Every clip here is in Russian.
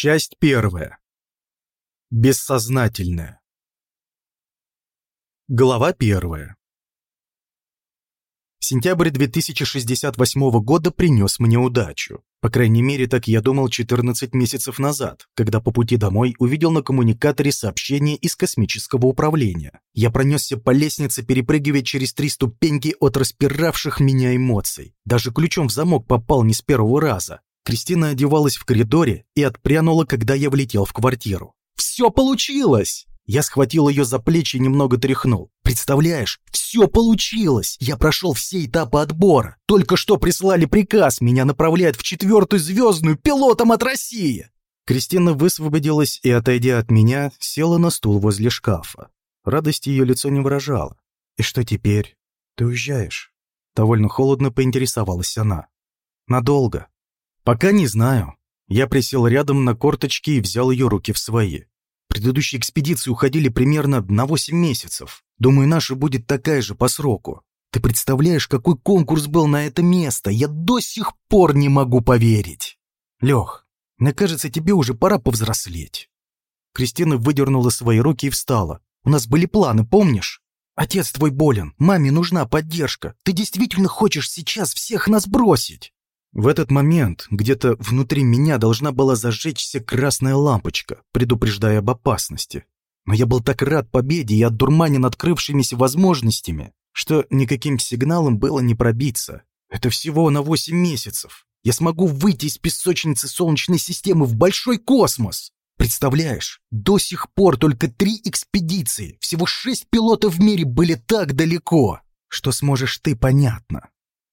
Часть первая. Бессознательное. Глава первая. Сентябрь 2068 года принес мне удачу. По крайней мере, так я думал 14 месяцев назад, когда по пути домой увидел на коммуникаторе сообщение из космического управления. Я пронесся по лестнице, перепрыгивая через три ступеньки от распиравших меня эмоций. Даже ключом в замок попал не с первого раза. Кристина одевалась в коридоре и отпрянула, когда я влетел в квартиру. «Все получилось!» Я схватил ее за плечи и немного тряхнул. «Представляешь, все получилось! Я прошел все этапы отбора. Только что прислали приказ, меня направляют в четвертую звездную пилотом от России!» Кристина высвободилась и, отойдя от меня, села на стул возле шкафа. Радости ее лицо не выражало. «И что теперь? Ты уезжаешь?» Довольно холодно поинтересовалась она. «Надолго?» «Пока не знаю». Я присел рядом на корточки и взял ее руки в свои. Предыдущие экспедиции уходили примерно на 8 месяцев. Думаю, наша будет такая же по сроку. Ты представляешь, какой конкурс был на это место? Я до сих пор не могу поверить. Лех, мне кажется, тебе уже пора повзрослеть. Кристина выдернула свои руки и встала. У нас были планы, помнишь? Отец твой болен, маме нужна поддержка. Ты действительно хочешь сейчас всех нас бросить? В этот момент где-то внутри меня должна была зажечься красная лампочка, предупреждая об опасности. Но я был так рад победе и отдурманен открывшимися возможностями, что никаким сигналом было не пробиться. Это всего на 8 месяцев. Я смогу выйти из песочницы Солнечной системы в большой космос. Представляешь, до сих пор только три экспедиции, всего шесть пилотов в мире были так далеко. Что сможешь ты, понятно.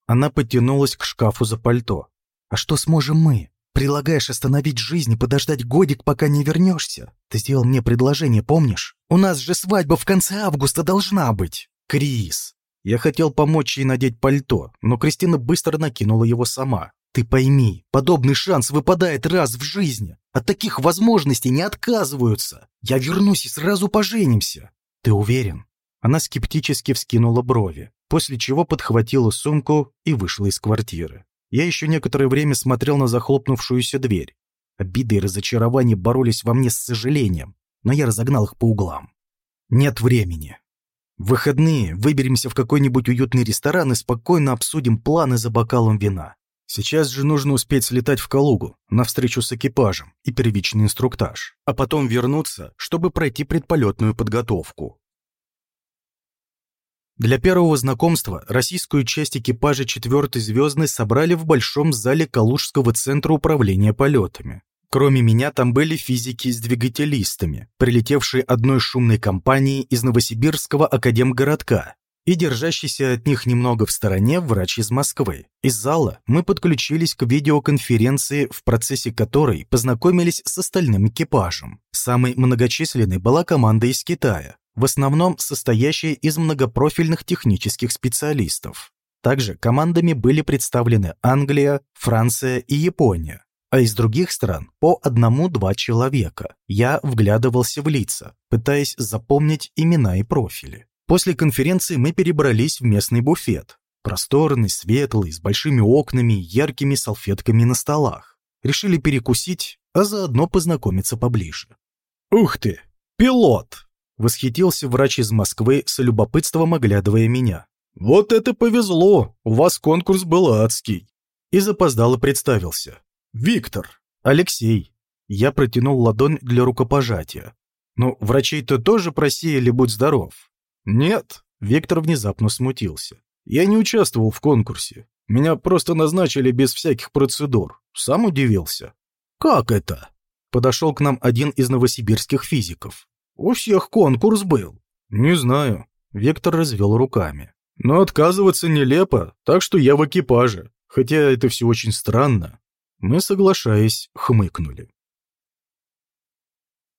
Она потянулась к шкафу за пальто. «А что сможем мы? Прилагаешь остановить жизнь и подождать годик, пока не вернешься? Ты сделал мне предложение, помнишь? У нас же свадьба в конце августа должна быть!» «Крис!» Я хотел помочь ей надеть пальто, но Кристина быстро накинула его сама. «Ты пойми, подобный шанс выпадает раз в жизни. От таких возможностей не отказываются. Я вернусь и сразу поженимся. Ты уверен?» Она скептически вскинула брови после чего подхватила сумку и вышла из квартиры. Я еще некоторое время смотрел на захлопнувшуюся дверь. Обиды и разочарование боролись во мне с сожалением, но я разогнал их по углам. Нет времени. В выходные выберемся в какой-нибудь уютный ресторан и спокойно обсудим планы за бокалом вина. Сейчас же нужно успеть слетать в Калугу, на встречу с экипажем и первичный инструктаж, а потом вернуться, чтобы пройти предполетную подготовку. Для первого знакомства российскую часть экипажа четвертой звездной собрали в большом зале Калужского центра управления полетами. Кроме меня там были физики с двигателистами, прилетевшие одной шумной компанией из Новосибирского академгородка и держащийся от них немного в стороне врач из Москвы. Из зала мы подключились к видеоконференции, в процессе которой познакомились с остальным экипажем. Самой многочисленной была команда из Китая, в основном состоящая из многопрофильных технических специалистов. Также командами были представлены Англия, Франция и Япония, а из других стран по одному-два человека. Я вглядывался в лица, пытаясь запомнить имена и профили. После конференции мы перебрались в местный буфет. Просторный, светлый, с большими окнами и яркими салфетками на столах. Решили перекусить, а заодно познакомиться поближе. «Ух ты! Пилот!» Восхитился врач из Москвы с любопытством оглядывая меня. «Вот это повезло! У вас конкурс был адский!» И запоздало представился. «Виктор!» «Алексей!» Я протянул ладонь для рукопожатия. «Ну, врачей-то тоже просеяли, будь здоров!» «Нет!» Виктор внезапно смутился. «Я не участвовал в конкурсе. Меня просто назначили без всяких процедур. Сам удивился». «Как это?» Подошел к нам один из новосибирских физиков. У всех конкурс был. Не знаю. Вектор развел руками. Но отказываться нелепо, так что я в экипаже. Хотя это все очень странно. Мы, соглашаясь, хмыкнули.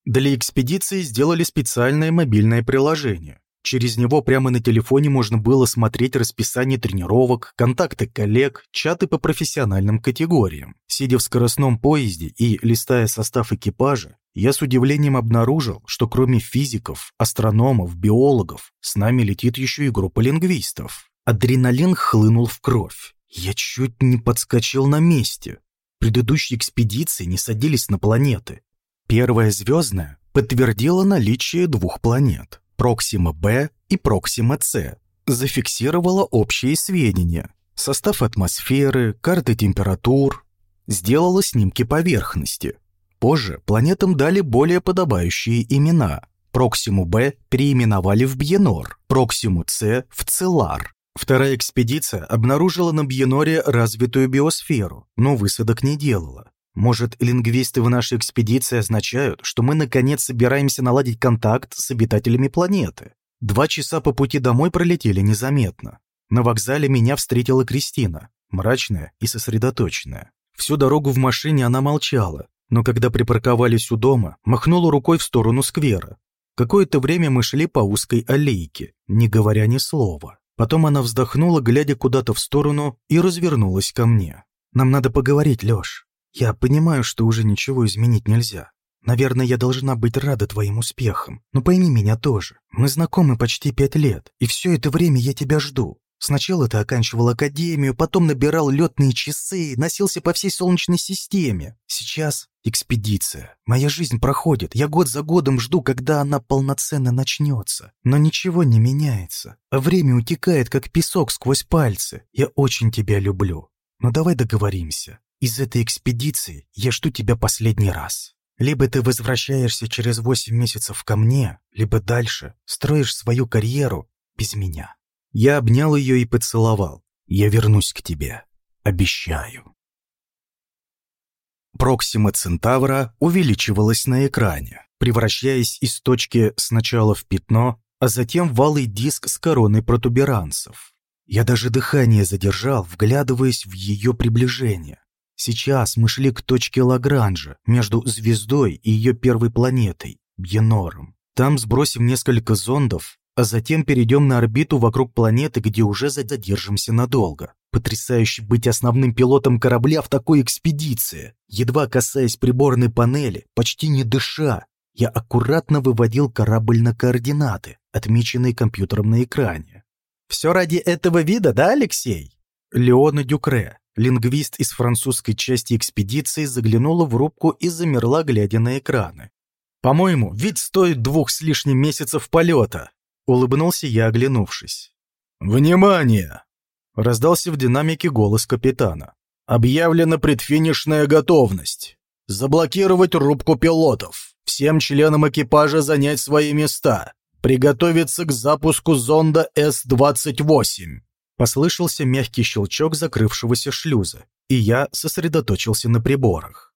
Для экспедиции сделали специальное мобильное приложение. Через него прямо на телефоне можно было смотреть расписание тренировок, контакты коллег, чаты по профессиональным категориям. Сидя в скоростном поезде и листая состав экипажа, я с удивлением обнаружил, что кроме физиков, астрономов, биологов, с нами летит еще и группа лингвистов. Адреналин хлынул в кровь. Я чуть не подскочил на месте. Предыдущие экспедиции не садились на планеты. Первая звездная подтвердила наличие двух планет – Проксима-Б и Проксима-С, зафиксировала общие сведения, состав атмосферы, карты температур, сделала снимки поверхности. Позже планетам дали более подобающие имена. Проксиму-Б переименовали в Бьенор, Проксиму-С в Целар. Вторая экспедиция обнаружила на Бьеноре развитую биосферу, но высадок не делала. Может, лингвисты в нашей экспедиции означают, что мы наконец собираемся наладить контакт с обитателями планеты. Два часа по пути домой пролетели незаметно. На вокзале меня встретила Кристина, мрачная и сосредоточенная. Всю дорогу в машине она молчала, но когда припарковались у дома, махнула рукой в сторону сквера. Какое-то время мы шли по узкой аллейке, не говоря ни слова. Потом она вздохнула, глядя куда-то в сторону, и развернулась ко мне. «Нам надо поговорить, Лёш. Я понимаю, что уже ничего изменить нельзя. Наверное, я должна быть рада твоим успехам. Но пойми меня тоже. Мы знакомы почти пять лет, и все это время я тебя жду. Сначала ты оканчивал академию, потом набирал летные часы, носился по всей Солнечной системе. Сейчас экспедиция. Моя жизнь проходит. Я год за годом жду, когда она полноценно начнется. Но ничего не меняется. А время утекает, как песок сквозь пальцы. Я очень тебя люблю. Но давай договоримся. Из этой экспедиции я жду тебя последний раз. Либо ты возвращаешься через восемь месяцев ко мне, либо дальше строишь свою карьеру без меня. Я обнял ее и поцеловал. «Я вернусь к тебе. Обещаю». Проксима Центавра увеличивалась на экране, превращаясь из точки сначала в пятно, а затем в валый диск с короной протуберанцев. Я даже дыхание задержал, вглядываясь в ее приближение. Сейчас мы шли к точке Лагранжа, между звездой и ее первой планетой, Бьенором. Там сбросим несколько зондов, а затем перейдем на орбиту вокруг планеты, где уже задержимся надолго. Потрясающе быть основным пилотом корабля в такой экспедиции. Едва касаясь приборной панели, почти не дыша, я аккуратно выводил корабль на координаты, отмеченные компьютером на экране. «Все ради этого вида, да, Алексей?» Леона Дюкре, лингвист из французской части экспедиции, заглянула в рубку и замерла, глядя на экраны. «По-моему, вид стоит двух с лишним месяцев полета», Улыбнулся я, оглянувшись. «Внимание!» Раздался в динамике голос капитана. «Объявлена предфинишная готовность. Заблокировать рубку пилотов. Всем членам экипажа занять свои места. Приготовиться к запуску зонда С-28». Послышался мягкий щелчок закрывшегося шлюза, и я сосредоточился на приборах.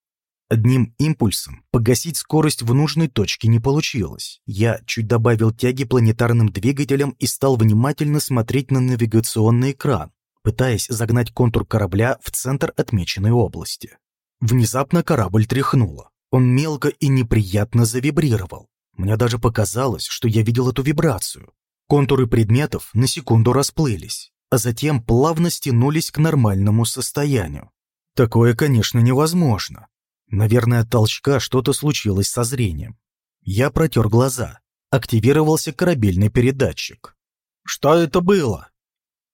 Одним импульсом погасить скорость в нужной точке не получилось. Я чуть добавил тяги планетарным двигателям и стал внимательно смотреть на навигационный экран, пытаясь загнать контур корабля в центр отмеченной области. Внезапно корабль тряхнуло. Он мелко и неприятно завибрировал. Мне даже показалось, что я видел эту вибрацию. Контуры предметов на секунду расплылись, а затем плавно стянулись к нормальному состоянию. Такое, конечно, невозможно. Наверное, от толчка что-то случилось со зрением. Я протер глаза. Активировался корабельный передатчик. «Что это было?»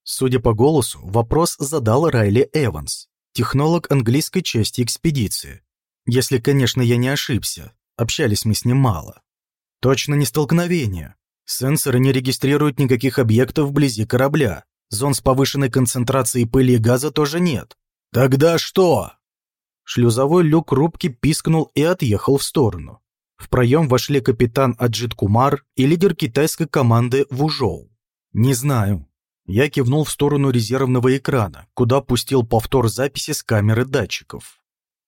Судя по голосу, вопрос задал Райли Эванс, технолог английской части экспедиции. Если, конечно, я не ошибся, общались мы с ним мало. Точно не столкновение. Сенсоры не регистрируют никаких объектов вблизи корабля. Зон с повышенной концентрацией пыли и газа тоже нет. «Тогда что?» Шлюзовой люк рубки пискнул и отъехал в сторону. В проем вошли капитан Аджит Кумар и лидер китайской команды Вужоу. «Не знаю». Я кивнул в сторону резервного экрана, куда пустил повтор записи с камеры датчиков.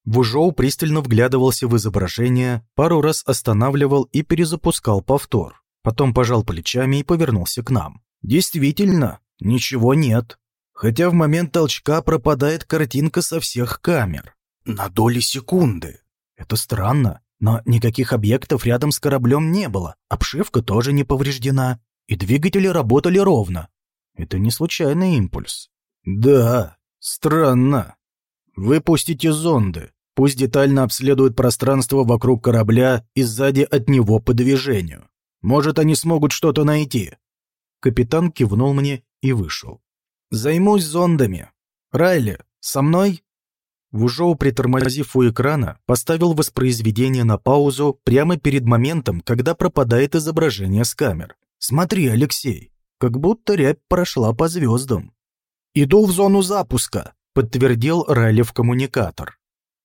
Вужоу пристально вглядывался в изображение, пару раз останавливал и перезапускал повтор. Потом пожал плечами и повернулся к нам. «Действительно, ничего нет. Хотя в момент толчка пропадает картинка со всех камер. На доли секунды. Это странно, но никаких объектов рядом с кораблем не было, обшивка тоже не повреждена, и двигатели работали ровно. Это не случайный импульс. Да, странно. Выпустите зонды. Пусть детально обследуют пространство вокруг корабля и сзади от него по движению. Может, они смогут что-то найти. Капитан кивнул мне и вышел. Займусь зондами. Райли, со мной? Вужоу, притормозив у экрана, поставил воспроизведение на паузу прямо перед моментом, когда пропадает изображение с камер. «Смотри, Алексей, как будто рябь прошла по звездам». «Иду в зону запуска», — подтвердил Райли в коммуникатор.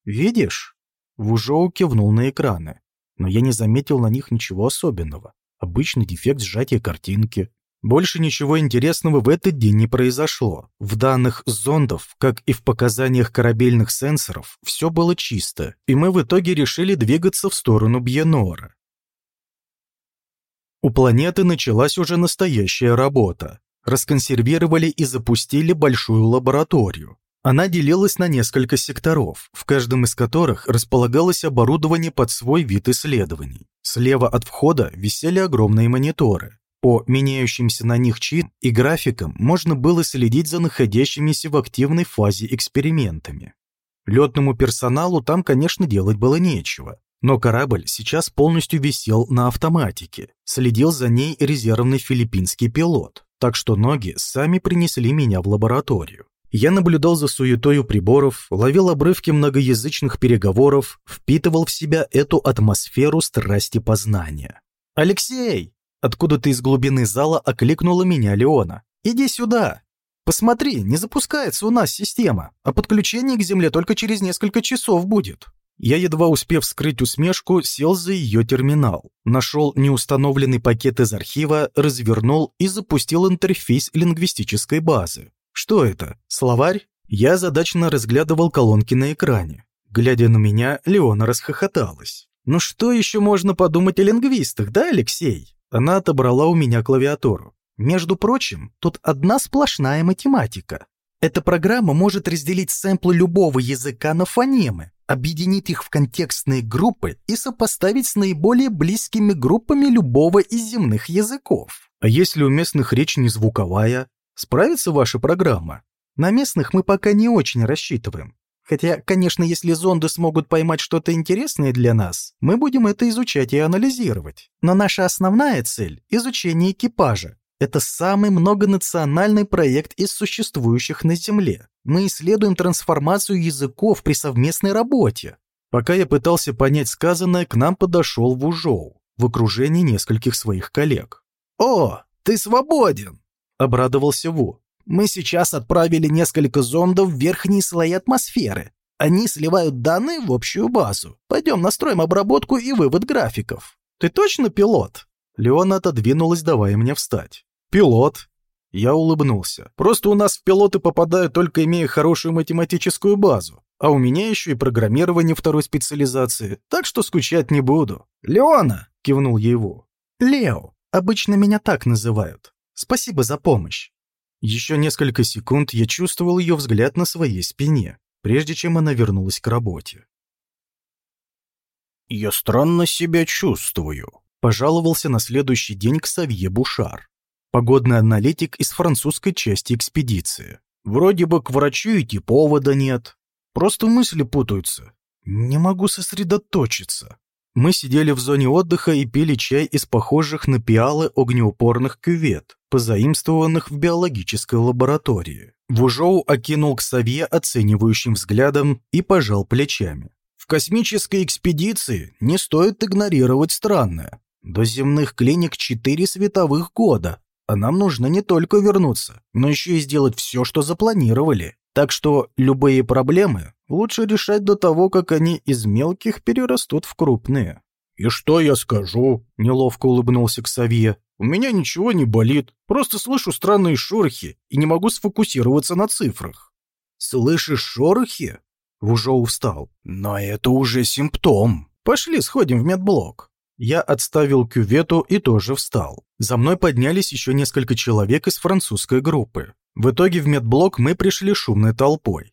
«Видишь?» Вужоу кивнул на экраны, но я не заметил на них ничего особенного. Обычный дефект сжатия картинки. Больше ничего интересного в этот день не произошло. В данных зондов, как и в показаниях корабельных сенсоров, все было чисто, и мы в итоге решили двигаться в сторону Бьенора. У планеты началась уже настоящая работа. Расконсервировали и запустили большую лабораторию. Она делилась на несколько секторов, в каждом из которых располагалось оборудование под свой вид исследований. Слева от входа висели огромные мониторы. По меняющимся на них чит и графикам можно было следить за находящимися в активной фазе экспериментами. Летному персоналу там, конечно, делать было нечего. Но корабль сейчас полностью висел на автоматике. Следил за ней резервный филиппинский пилот. Так что ноги сами принесли меня в лабораторию. Я наблюдал за суетою приборов, ловил обрывки многоязычных переговоров, впитывал в себя эту атмосферу страсти познания. «Алексей!» Откуда-то из глубины зала окликнула меня Леона. «Иди сюда! Посмотри, не запускается у нас система, а подключение к Земле только через несколько часов будет». Я, едва успев скрыть усмешку, сел за ее терминал, нашел неустановленный пакет из архива, развернул и запустил интерфейс лингвистической базы. Что это? Словарь? Я задачно разглядывал колонки на экране. Глядя на меня, Леона расхохоталась. «Ну что еще можно подумать о лингвистах, да, Алексей?» Она отобрала у меня клавиатуру. Между прочим, тут одна сплошная математика. Эта программа может разделить сэмплы любого языка на фонемы, объединить их в контекстные группы и сопоставить с наиболее близкими группами любого из земных языков. А если у местных речь не звуковая, справится ваша программа? На местных мы пока не очень рассчитываем. Хотя, конечно, если зонды смогут поймать что-то интересное для нас, мы будем это изучать и анализировать. Но наша основная цель – изучение экипажа. Это самый многонациональный проект из существующих на Земле. Мы исследуем трансформацию языков при совместной работе. Пока я пытался понять сказанное, к нам подошел Вужоу в окружении нескольких своих коллег. «О, ты свободен!» – обрадовался Ву. Мы сейчас отправили несколько зондов в верхние слои атмосферы. Они сливают данные в общую базу. Пойдем настроим обработку и вывод графиков. Ты точно пилот? Леона отодвинулась, давая мне встать. Пилот? Я улыбнулся. Просто у нас в пилоты попадают только имея хорошую математическую базу. А у меня еще и программирование второй специализации, так что скучать не буду. «Леона!» — кивнул его. «Лео. Обычно меня так называют. Спасибо за помощь. Еще несколько секунд я чувствовал ее взгляд на своей спине, прежде чем она вернулась к работе. «Я странно себя чувствую», — пожаловался на следующий день к Савье Бушар, погодный аналитик из французской части экспедиции. «Вроде бы к врачу идти повода нет. Просто мысли путаются. Не могу сосредоточиться». Мы сидели в зоне отдыха и пили чай из похожих на пиалы огнеупорных кювет, позаимствованных в биологической лаборатории. Вужоу окинул к Савье оценивающим взглядом и пожал плечами. В космической экспедиции не стоит игнорировать странное. До земных клиник четыре световых года, а нам нужно не только вернуться, но еще и сделать все, что запланировали. Так что любые проблемы лучше решать до того, как они из мелких перерастут в крупные. «И что я скажу?» – неловко улыбнулся Ксавье. У меня ничего не болит, просто слышу странные шорохи и не могу сфокусироваться на цифрах. Слышишь шорохи? Вужоу встал. Но это уже симптом. Пошли сходим в медблок. Я отставил кювету и тоже встал. За мной поднялись еще несколько человек из французской группы. В итоге в медблок мы пришли шумной толпой.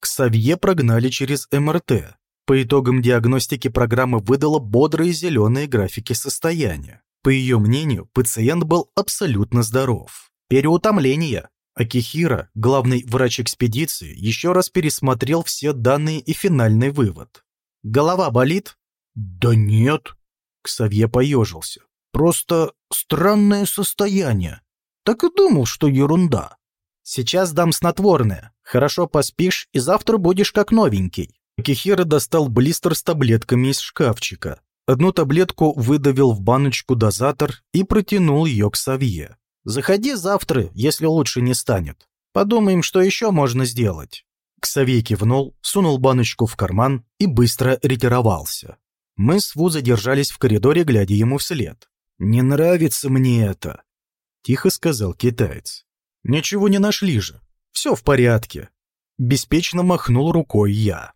К Савье прогнали через МРТ. По итогам диагностики программа выдала бодрые зеленые графики состояния. По ее мнению, пациент был абсолютно здоров. Переутомление. Акихира, главный врач экспедиции, еще раз пересмотрел все данные и финальный вывод. «Голова болит?» «Да нет», — Ксавье поежился. «Просто странное состояние. Так и думал, что ерунда». «Сейчас дам снотворное. Хорошо поспишь, и завтра будешь как новенький». Кихира достал блистер с таблетками из шкафчика. Одну таблетку выдавил в баночку дозатор и протянул ее к Савье. «Заходи завтра, если лучше не станет. Подумаем, что еще можно сделать». Ксавей кивнул, сунул баночку в карман и быстро ретировался. Мы с Ву задержались в коридоре, глядя ему вслед. «Не нравится мне это», — тихо сказал китаец. «Ничего не нашли же. Все в порядке». Беспечно махнул рукой я.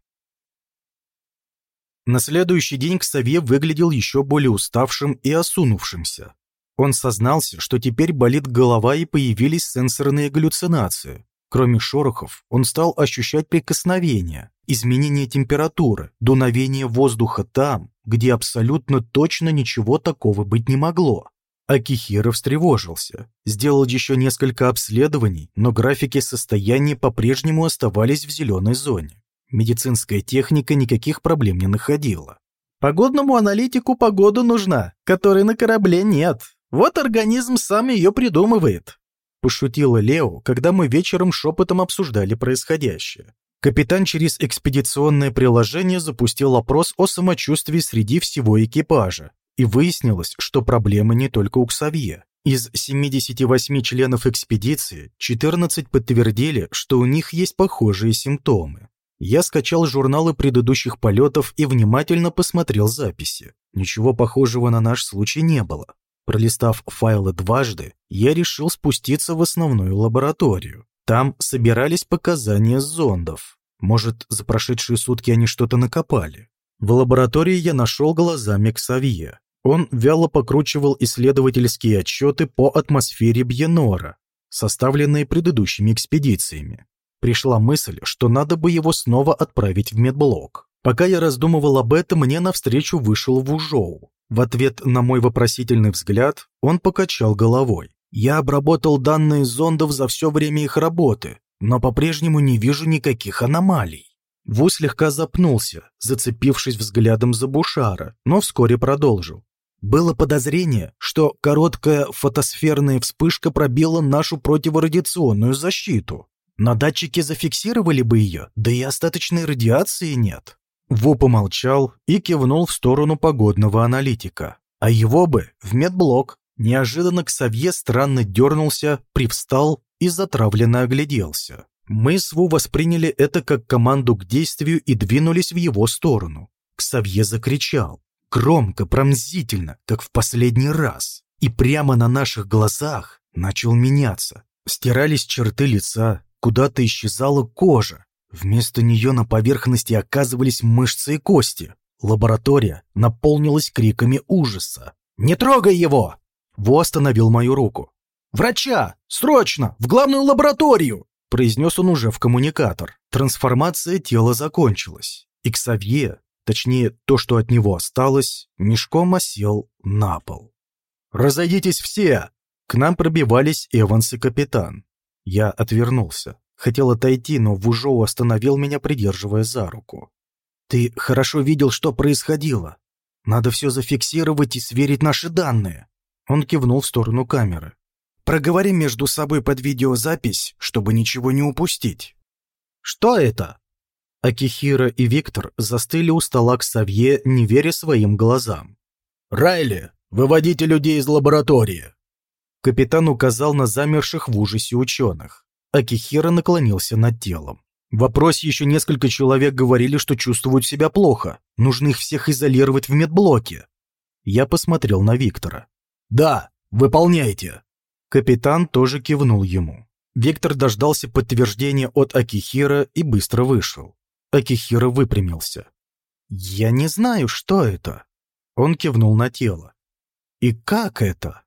На следующий день Ксавье выглядел еще более уставшим и осунувшимся. Он сознался, что теперь болит голова и появились сенсорные галлюцинации. Кроме шорохов, он стал ощущать прикосновения, изменение температуры, дуновение воздуха там, где абсолютно точно ничего такого быть не могло. Акихира встревожился, сделал еще несколько обследований, но графики состояния по-прежнему оставались в зеленой зоне. Медицинская техника никаких проблем не находила. Погодному аналитику погода нужна, которой на корабле нет. Вот организм сам ее придумывает. Пошутила Лео, когда мы вечером шепотом обсуждали происходящее. Капитан через экспедиционное приложение запустил опрос о самочувствии среди всего экипажа. И выяснилось, что проблемы не только у Ксавье. Из 78 членов экспедиции 14 подтвердили, что у них есть похожие симптомы. Я скачал журналы предыдущих полетов и внимательно посмотрел записи. Ничего похожего на наш случай не было. Пролистав файлы дважды, я решил спуститься в основную лабораторию. Там собирались показания зондов. Может, за прошедшие сутки они что-то накопали. В лаборатории я нашел глазами Ксавье. Он вяло покручивал исследовательские отчеты по атмосфере Бьенора, составленные предыдущими экспедициями пришла мысль, что надо бы его снова отправить в медблок. Пока я раздумывал об этом, мне навстречу вышел Вужоу. В ответ на мой вопросительный взгляд он покачал головой. «Я обработал данные зондов за все время их работы, но по-прежнему не вижу никаких аномалий». Ву слегка запнулся, зацепившись взглядом за Бушара, но вскоре продолжил. Было подозрение, что короткая фотосферная вспышка пробила нашу противорадиационную защиту. Но датчики зафиксировали бы ее, да и остаточной радиации нет. Во помолчал и кивнул в сторону погодного аналитика. А его бы в медблок. Неожиданно Ксавье странно дернулся, привстал и затравленно огляделся. Мы с Ву восприняли это как команду к действию и двинулись в его сторону. Ксавье закричал. Громко, пронзительно, как в последний раз. И прямо на наших глазах начал меняться. Стирались черты лица, Куда-то исчезала кожа. Вместо нее на поверхности оказывались мышцы и кости. Лаборатория наполнилась криками ужаса. «Не трогай его!» Во остановил мою руку. «Врача! Срочно! В главную лабораторию!» произнес он уже в коммуникатор. Трансформация тела закончилась. И Ксавье, точнее, то, что от него осталось, мешком осел на пол. «Разойдитесь все!» К нам пробивались Эванс и капитан. Я отвернулся. Хотел отойти, но Вужоу остановил меня, придерживая за руку. «Ты хорошо видел, что происходило. Надо все зафиксировать и сверить наши данные». Он кивнул в сторону камеры. «Проговорим между собой под видеозапись, чтобы ничего не упустить». «Что это?» Акихира и Виктор застыли у стола к Савье, не веря своим глазам. «Райли, выводите людей из лаборатории!» Капитан указал на замерших в ужасе ученых. Акихира наклонился над телом. В вопросе еще несколько человек говорили, что чувствуют себя плохо. Нужно их всех изолировать в медблоке. Я посмотрел на Виктора. «Да, выполняйте!» Капитан тоже кивнул ему. Виктор дождался подтверждения от Акихира и быстро вышел. Акихира выпрямился. «Я не знаю, что это». Он кивнул на тело. «И как это?»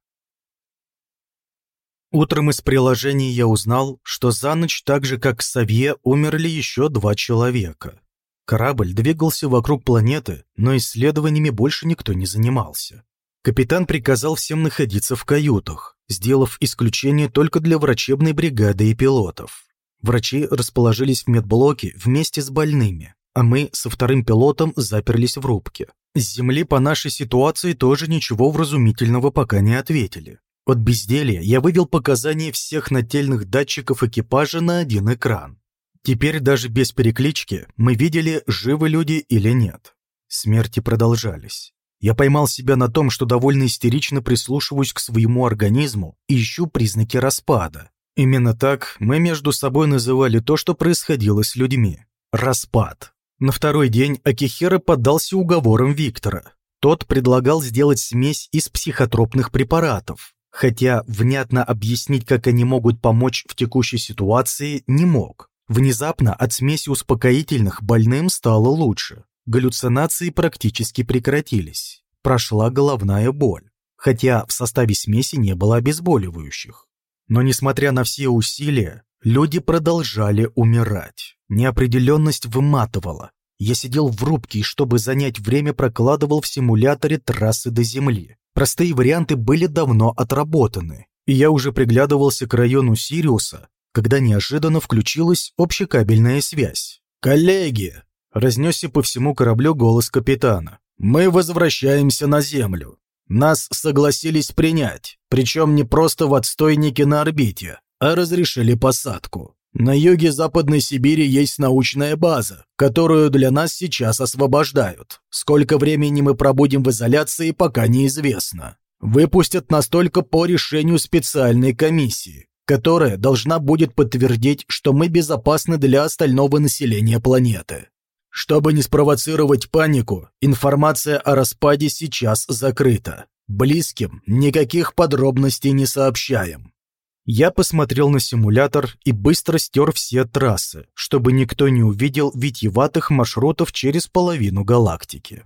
Утром из приложения я узнал, что за ночь так же, как Савье, умерли еще два человека. Корабль двигался вокруг планеты, но исследованиями больше никто не занимался. Капитан приказал всем находиться в каютах, сделав исключение только для врачебной бригады и пилотов. Врачи расположились в медблоке вместе с больными, а мы со вторым пилотом заперлись в рубке. С Земли по нашей ситуации тоже ничего вразумительного пока не ответили. От безделья я вывел показания всех нательных датчиков экипажа на один экран. Теперь даже без переклички мы видели, живы люди или нет. Смерти продолжались. Я поймал себя на том, что довольно истерично прислушиваюсь к своему организму и ищу признаки распада. Именно так мы между собой называли то, что происходило с людьми. Распад. На второй день Акихера поддался уговорам Виктора. Тот предлагал сделать смесь из психотропных препаратов, хотя внятно объяснить, как они могут помочь в текущей ситуации, не мог. Внезапно от смеси успокоительных больным стало лучше. Галлюцинации практически прекратились. Прошла головная боль, хотя в составе смеси не было обезболивающих. Но несмотря на все усилия, люди продолжали умирать. Неопределенность выматывала. Я сидел в рубке и, чтобы занять время, прокладывал в симуляторе трассы до Земли. Простые варианты были давно отработаны, и я уже приглядывался к району Сириуса, когда неожиданно включилась общекабельная связь. «Коллеги!» Разнесся по всему кораблю голос капитана. «Мы возвращаемся на Землю. Нас согласились принять, причем не просто в отстойнике на орбите, а разрешили посадку. На юге Западной Сибири есть научная база, которую для нас сейчас освобождают. Сколько времени мы пробудем в изоляции, пока неизвестно. Выпустят нас только по решению специальной комиссии, которая должна будет подтвердить, что мы безопасны для остального населения планеты. Чтобы не спровоцировать панику, информация о распаде сейчас закрыта. Близким никаких подробностей не сообщаем. Я посмотрел на симулятор и быстро стер все трассы, чтобы никто не увидел витьеватых маршрутов через половину галактики.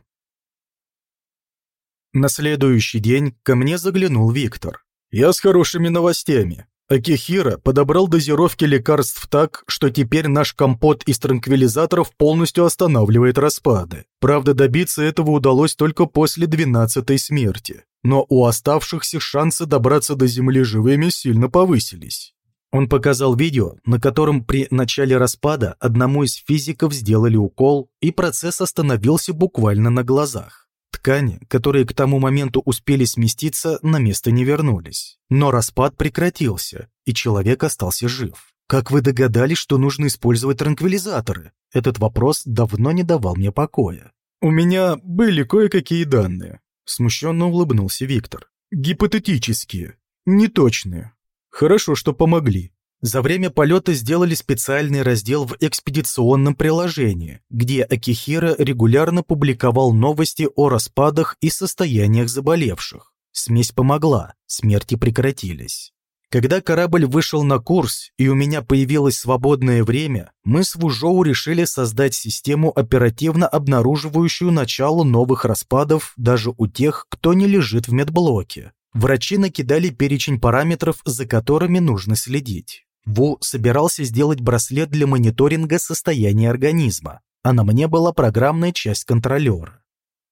На следующий день ко мне заглянул Виктор. «Я с хорошими новостями. Акихира подобрал дозировки лекарств так, что теперь наш компот из транквилизаторов полностью останавливает распады. Правда, добиться этого удалось только после двенадцатой смерти. Но у оставшихся шансы добраться до Земли живыми сильно повысились. Он показал видео, на котором при начале распада одному из физиков сделали укол, и процесс остановился буквально на глазах. Ткани, которые к тому моменту успели сместиться, на место не вернулись. Но распад прекратился, и человек остался жив. Как вы догадались, что нужно использовать транквилизаторы? Этот вопрос давно не давал мне покоя. У меня были кое-какие данные. Смущенно улыбнулся Виктор. Гипотетические, неточные. Хорошо, что помогли. За время полета сделали специальный раздел в экспедиционном приложении, где Акихира регулярно публиковал новости о распадах и состояниях заболевших. Смесь помогла, смерти прекратились. Когда корабль вышел на курс и у меня появилось свободное время, мы с Вужоу решили создать систему, оперативно обнаруживающую начало новых распадов даже у тех, кто не лежит в медблоке. Врачи накидали перечень параметров, за которыми нужно следить. Ву собирался сделать браслет для мониторинга состояния организма, а на мне была программная часть контролера.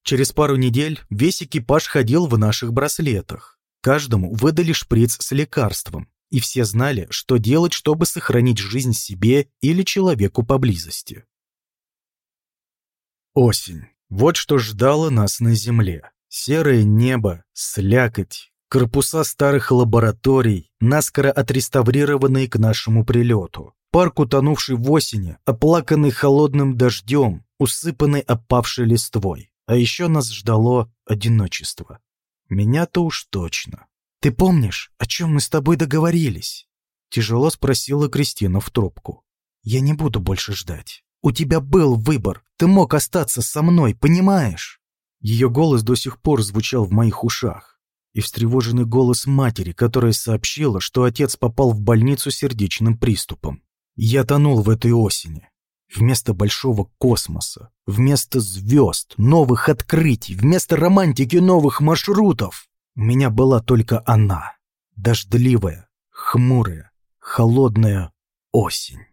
Через пару недель весь экипаж ходил в наших браслетах. Каждому выдали шприц с лекарством, и все знали, что делать, чтобы сохранить жизнь себе или человеку поблизости. Осень. Вот что ждало нас на Земле. Серое небо, слякоть, корпуса старых лабораторий, наскоро отреставрированные к нашему прилету. Парк, утонувший в осени, оплаканный холодным дождем, усыпанный опавшей листвой. А еще нас ждало одиночество. Меня-то уж точно. «Ты помнишь, о чем мы с тобой договорились?» Тяжело спросила Кристина в трубку. «Я не буду больше ждать. У тебя был выбор. Ты мог остаться со мной, понимаешь?» Ее голос до сих пор звучал в моих ушах и встревоженный голос матери, которая сообщила, что отец попал в больницу сердечным приступом. Я тонул в этой осени. Вместо большого космоса, вместо звезд, новых открытий, вместо романтики новых маршрутов у меня была только она. Дождливая, хмурая, холодная осень.